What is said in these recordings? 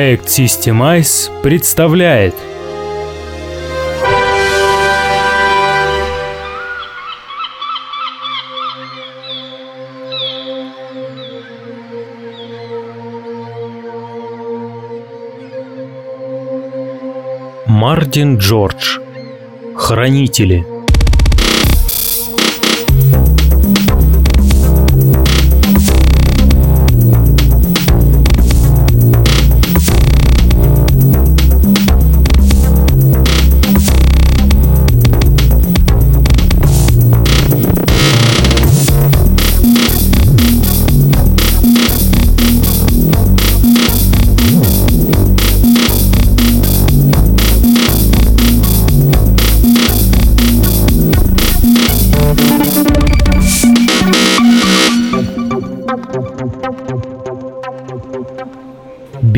Проект Systemize представляет. Мартин Джордж. Хранители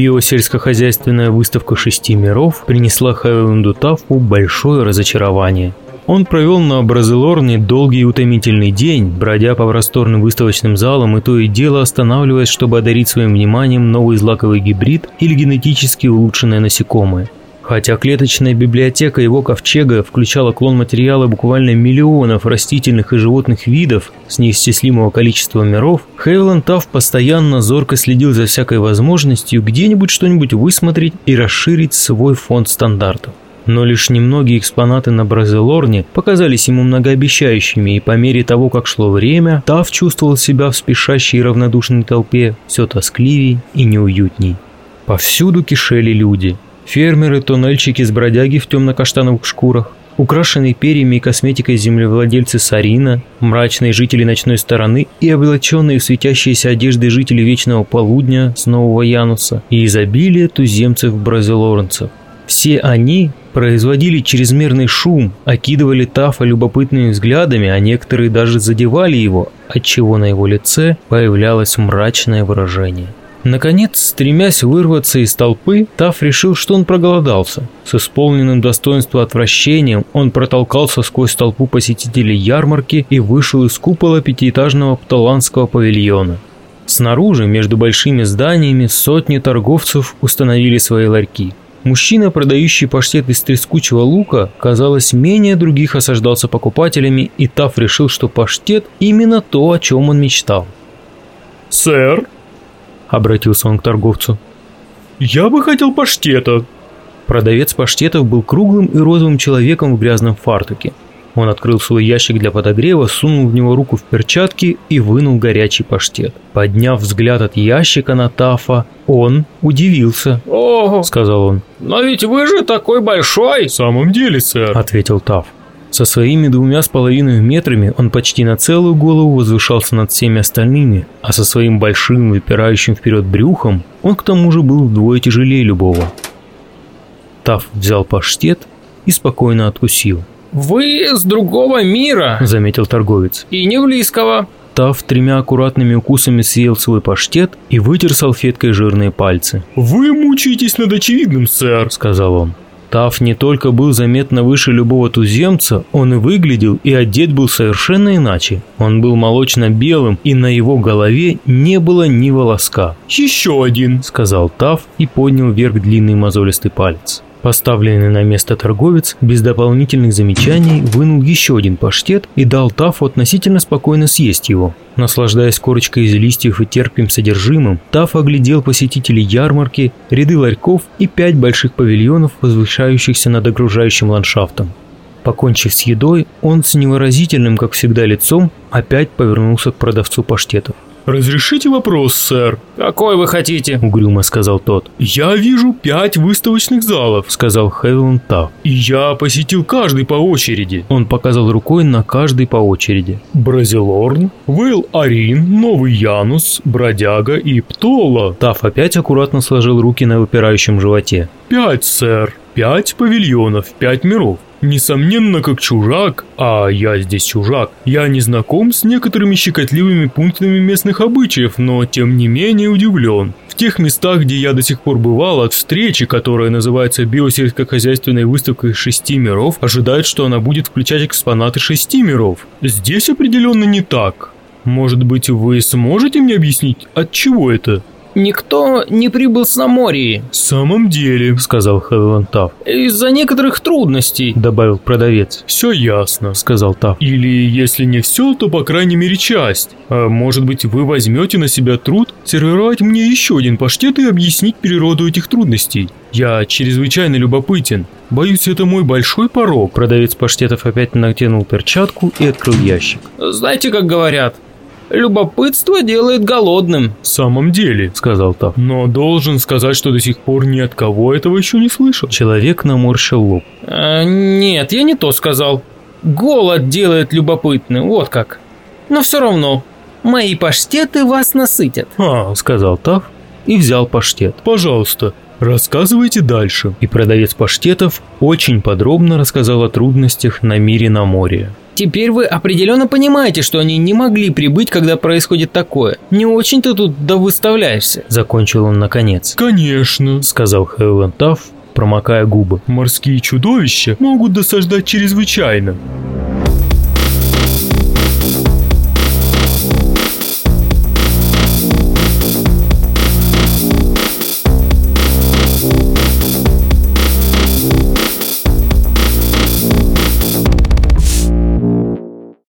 Биосельскохозяйственная выставка шести миров принесла Хайланду Тафу большое разочарование. Он провел на Бразилорне долгий и утомительный день, бродя по просторным выставочным залам и то и дело останавливаясь, чтобы одарить своим вниманием новый злаковый гибрид или генетически улучшенное насекомое – Хотя клеточная библиотека его ковчега включала клон материала буквально миллионов растительных и животных видов с неисчислимого количества миров, Хейланд Тафф постоянно зорко следил за всякой возможностью где-нибудь что-нибудь высмотреть и расширить свой фонд стандартов. Но лишь немногие экспонаты на Бразилорне показались ему многообещающими, и по мере того, как шло время, Тав чувствовал себя в спешащей и равнодушной толпе все тоскливей и неуютней. Повсюду кишели люди – Фермеры-туннельщики с бродяги в темно-каштановых шкурах, украшенные перьями и косметикой землевладельцы Сарина, мрачные жители ночной стороны и облаченные в светящиеся одежды жители Вечного Полудня с Нового Януса и изобилие туземцев-бразилорнцев. Все они производили чрезмерный шум, окидывали Тафа любопытными взглядами, а некоторые даже задевали его, отчего на его лице появлялось мрачное выражение. Наконец, стремясь вырваться из толпы, Таф решил, что он проголодался. С исполненным достоинства отвращением он протолкался сквозь толпу посетителей ярмарки и вышел из купола пятиэтажного пталанского павильона. Снаружи, между большими зданиями, сотни торговцев установили свои ларьки. Мужчина, продающий паштет из трескучего лука, казалось, менее других осаждался покупателями, и Таф решил, что паштет – именно то, о чем он мечтал. «Сэр», обратился он к торговцу. «Я бы хотел паштета». Продавец паштетов был круглым и розовым человеком в грязном фартуке. Он открыл свой ящик для подогрева, сунул в него руку в перчатки и вынул горячий паштет. Подняв взгляд от ящика на Тафа, он удивился. «Ого!» – сказал он. «Но ведь вы же такой большой!» «В самом деле, сэр!» – ответил Таф. Со своими двумя с половиной метрами он почти на целую голову возвышался над всеми остальными, а со своим большим выпирающим вперед брюхом он к тому же был вдвое тяжелее любого. Таф взял паштет и спокойно откусил. «Вы с другого мира», — заметил торговец. «И не близкого». Тав тремя аккуратными укусами съел свой паштет и вытер салфеткой жирные пальцы. «Вы мучитесь над очевидным, сэр», — сказал он. Тав не только был заметно выше любого туземца, он и выглядел и одет был совершенно иначе. Он был молочно-белым, и на его голове не было ни волоска. «Еще один», — сказал Тав и поднял вверх длинный мозолистый палец. Поставленный на место торговец без дополнительных замечаний вынул еще один паштет и дал Тафу относительно спокойно съесть его. Наслаждаясь корочкой из листьев и терпким содержимым, Таф оглядел посетителей ярмарки, ряды ларьков и пять больших павильонов, возвышающихся над окружающим ландшафтом. Покончив с едой, он с невыразительным, как всегда, лицом опять повернулся к продавцу паштетов. «Разрешите вопрос, сэр?» «Какой вы хотите?» – угрюмо сказал тот. «Я вижу пять выставочных залов», – сказал Хейланд Тафф. «И я посетил каждый по очереди». Он показал рукой на каждый по очереди. «Бразилорн, Вейл Арин, Новый Янус, Бродяга и Птола». Тафф опять аккуратно сложил руки на выпирающем животе. «Пять, сэр. Пять павильонов, пять миров. Несомненно, как чужак, а я здесь чужак, я не знаком с некоторыми щекотливыми пунктами местных обычаев, но тем не менее удивлен. В тех местах, где я до сих пор бывал, от встречи, которая называется биосельскохозяйственной выставкой шести миров, ожидают, что она будет включать экспонаты шести миров. Здесь определенно не так. Может быть, вы сможете мне объяснить, от чего это? Никто не прибыл с Намории. В самом деле, сказал Хевилан Таф. Из-за некоторых трудностей, добавил продавец. Все ясно, сказал Таф. Или если не все, то по крайней мере часть. А может быть вы возьмете на себя труд сервировать мне еще один паштет и объяснить природу этих трудностей. Я чрезвычайно любопытен. Боюсь, это мой большой порог. Продавец паштетов опять натянул перчатку и открыл ящик. Знаете, как говорят, Любопытство делает голодным. В самом деле, сказал Тав. Но должен сказать, что до сих пор ни от кого этого еще не слышал. Человек наморщил лоб. А, нет, я не то сказал. Голод делает любопытным, вот как. Но все равно, мои паштеты вас насытят. А, сказал Тав и взял паштет. Пожалуйста, Рассказывайте дальше. И продавец паштетов очень подробно рассказал о трудностях на мире на море. Теперь вы определенно понимаете, что они не могли прибыть, когда происходит такое. Не очень-то тут да выставляешься. Закончил он наконец. Конечно, сказал Хевен Тафф, промокая губы. Морские чудовища могут досаждать чрезвычайно.